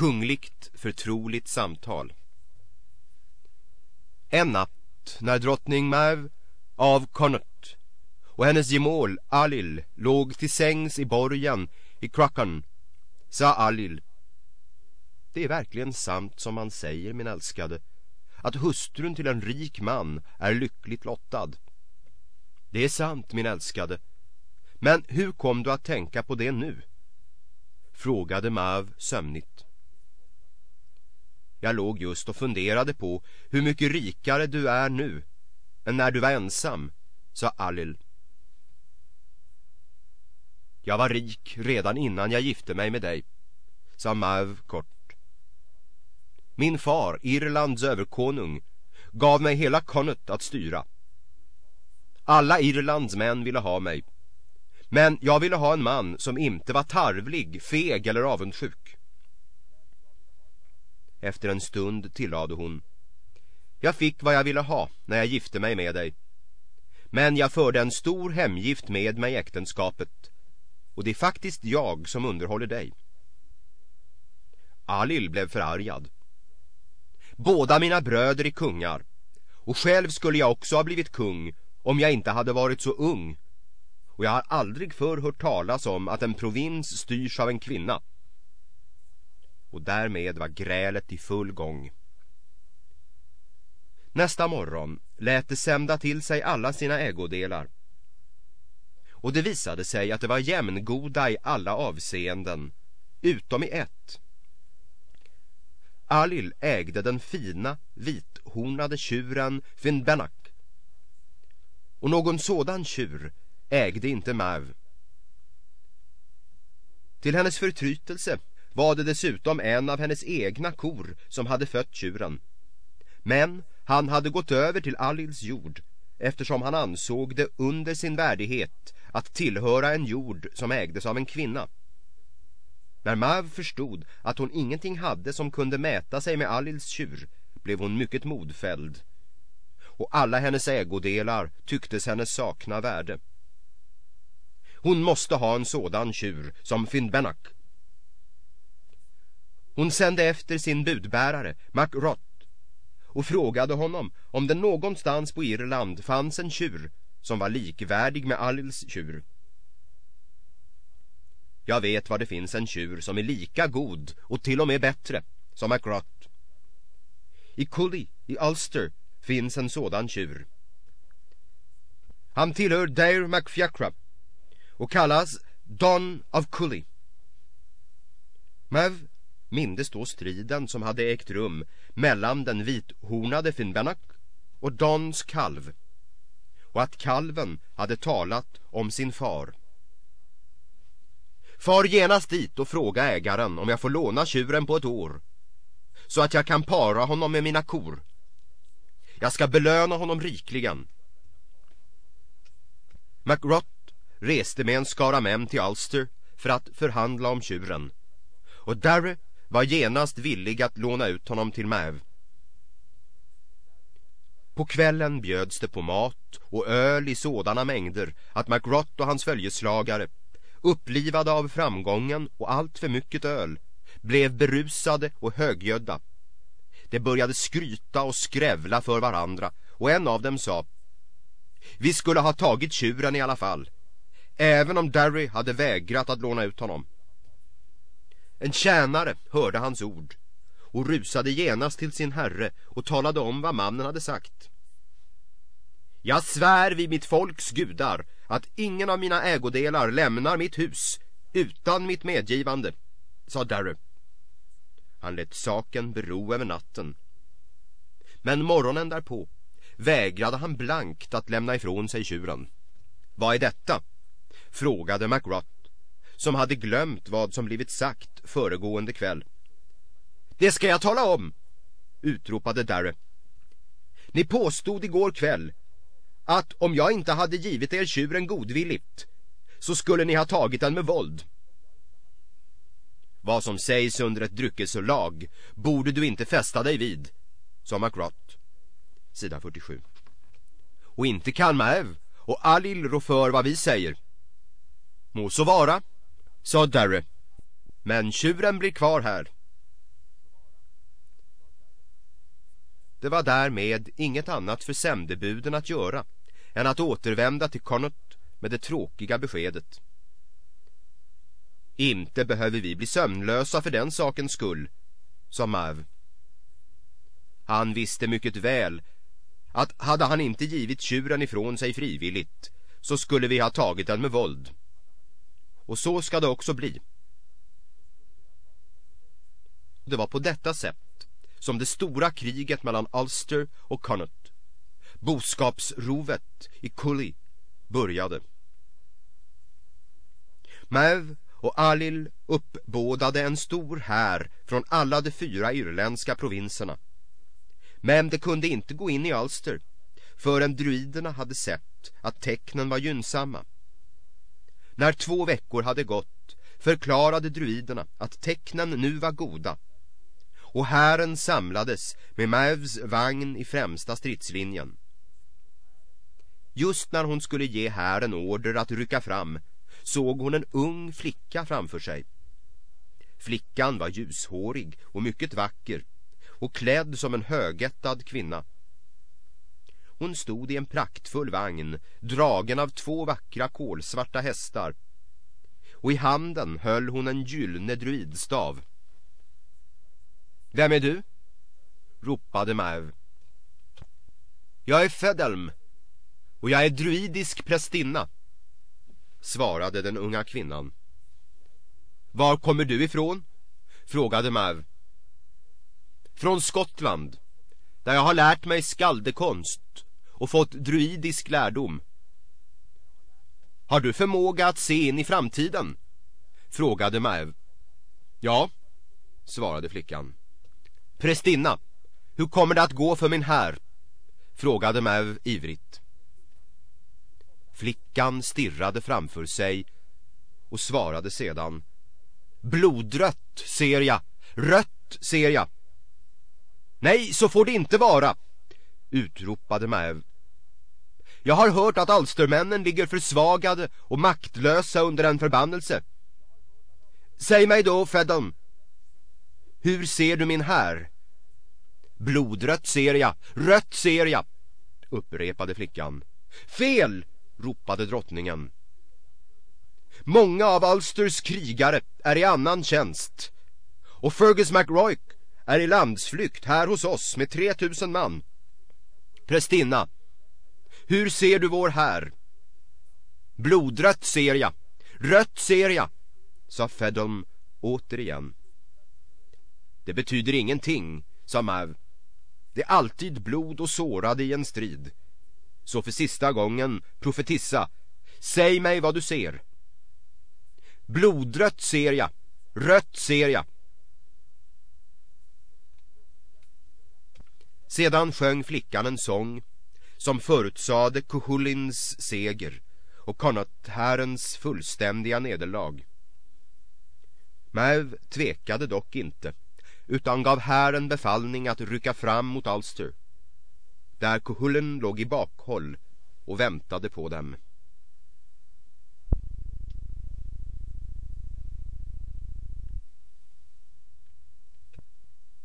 kungligt förtroligt samtal. En natt när drottning Mav av Connaught och hennes gemål Alil låg till sängs i borgen i Krakan sa Alil Det är verkligen sant som man säger min älskade att hustrun till en rik man är lyckligt lottad. Det är sant min älskade men hur kom du att tänka på det nu? Frågade Mav sömnigt. Jag låg just och funderade på hur mycket rikare du är nu än när du var ensam, sa Alil. Jag var rik redan innan jag gifte mig med dig, sa Mav kort. Min far, Irlands överkonung, gav mig hela Connaught att styra. Alla Irlands män ville ha mig. Men jag ville ha en man som inte var tarvlig, feg eller avundsjuk. Efter en stund tillade hon Jag fick vad jag ville ha när jag gifte mig med dig. Men jag förde en stor hemgift med mig i äktenskapet. Och det är faktiskt jag som underhåller dig. Alil blev förargad. Båda mina bröder är kungar. Och själv skulle jag också ha blivit kung Om jag inte hade varit så ung. Och jag har aldrig förr hört talas om att en provins styrs av en kvinna och därmed var grälet i full gång. Nästa morgon lät det sända till sig alla sina ägodelar. Och det visade sig att det var jämngoda i alla avseenden, utom i ett. Alil ägde den fina, vithornade tjuren Finbenak. Och någon sådan tjur ägde inte Mav. Till hennes förtrytelse var det dessutom en av hennes egna kor som hade fött tjuren. Men han hade gått över till Alils jord eftersom han ansåg det under sin värdighet att tillhöra en jord som ägdes av en kvinna. När Mav förstod att hon ingenting hade som kunde mäta sig med Alils tjur blev hon mycket modfälld och alla hennes ägodelar tycktes henne sakna värde. Hon måste ha en sådan tjur som Finnbenak hon sände efter sin budbärare, MacRott, och frågade honom om det någonstans på Irland fanns en tjur som var likvärdig med Alils tjur. Jag vet var det finns en tjur som är lika god och till och med bättre, som MacRott. I Cully, i Ulster, finns en sådan tjur. Han tillhör Dare MacFiacra och kallas Don of Cully. Mav mindes då striden som hade ägt rum mellan den vithornade Finbenak och Dons kalv och att kalven hade talat om sin far. Far genast dit och fråga ägaren om jag får låna tjuren på ett år så att jag kan para honom med mina kor. Jag ska belöna honom rikligen. McRott reste med en skara män till Ulster för att förhandla om tjuren och Darry var genast villig att låna ut honom till Mäv. På kvällen bjöds det på mat och öl i sådana mängder att McGrott och hans följeslagare, upplivade av framgången och allt för mycket öl, blev berusade och högjödda. De började skryta och skrävla för varandra och en av dem sa Vi skulle ha tagit tjuren i alla fall, även om Derry hade vägrat att låna ut honom. En tjänare hörde hans ord och rusade genast till sin herre och talade om vad mannen hade sagt. Jag svär vid mitt folks gudar att ingen av mina ägodelar lämnar mitt hus utan mitt medgivande, sa Darry. Han lät saken bero över natten. Men morgonen därpå vägrade han blankt att lämna ifrån sig tjuren. Vad är detta? frågade McRott som hade glömt vad som blivit sagt föregående kväll. Det ska jag tala om, utropade Darre. Ni påstod igår kväll att om jag inte hade givit er tjuren godvilligt så skulle ni ha tagit den med våld. Vad som sägs under ett dryckeslag borde du inte fästa dig vid, sa Macrott, Sida 47. Och inte Kalmaev och Alil rå för vad vi säger. Må så vara, sa Darry. Men tjuren blir kvar här. Det var därmed inget annat för sämdebuden att göra än att återvända till Connott med det tråkiga beskedet. Inte behöver vi bli sömnlösa för den sakens skull, sa Mav. Han visste mycket väl att hade han inte givit tjuren ifrån sig frivilligt så skulle vi ha tagit den med våld. Och så ska det också bli. Det var på detta sätt som det stora kriget mellan Ulster och Connaught, boskapsrovet i Cully, började. Mav och Alil uppbådade en stor här från alla de fyra irländska provinserna. Men det kunde inte gå in i Ulster förrän druiderna hade sett att tecknen var gynnsamma. När två veckor hade gått förklarade druiderna att tecknen nu var goda och hären samlades med Mavs vagn i främsta stridslinjen. Just när hon skulle ge hären order att rycka fram såg hon en ung flicka framför sig. Flickan var ljushårig och mycket vacker och klädd som en högättad kvinna. Hon stod i en praktfull vagn, dragen av två vackra kolsvarta hästar. Och i handen höll hon en gyllene druidstav. Vem är du? ropade Mav. Jag är Fedelm och jag är druidisk prästinna svarade den unga kvinnan. Var kommer du ifrån? frågade Mav. Från Skottland, där jag har lärt mig skaldekonst och fått druidisk lärdom. Har du förmåga att se in i framtiden? frågade Maev. Ja, svarade flickan. Prästinna, hur kommer det att gå för min här? frågade Maev ivrigt. Flickan stirrade framför sig och svarade sedan Blodrött ser jag, rött ser jag Nej, så får det inte vara utropade Mäv jag har hört att alstermännen ligger försvagade och maktlösa under en förbannelse Säg mig då, Feddon Hur ser du min här? Blodrött ser jag, rött ser jag upprepade flickan Fel! ropade drottningen. Många av Alsters krigare är i annan tjänst och Fergus MacRoyk är i landsflykt här hos oss med 3000 man. Prästinna, hur ser du vår här? Blodrött ser jag, rött ser jag, sa Fedom återigen. Det betyder ingenting, sa Mav. Det är alltid blod och sårade i en strid. Så för sista gången profetissa Säg mig vad du ser Blodrött ser jag Rött ser jag Sedan sjöng flickan en sång som förutsade Kuhulins seger och Connaught-härens fullständiga nederlag. Mäv tvekade dock inte utan gav hären befallning att rycka fram mot Ulster där Kuhullen låg i bakhåll och väntade på dem.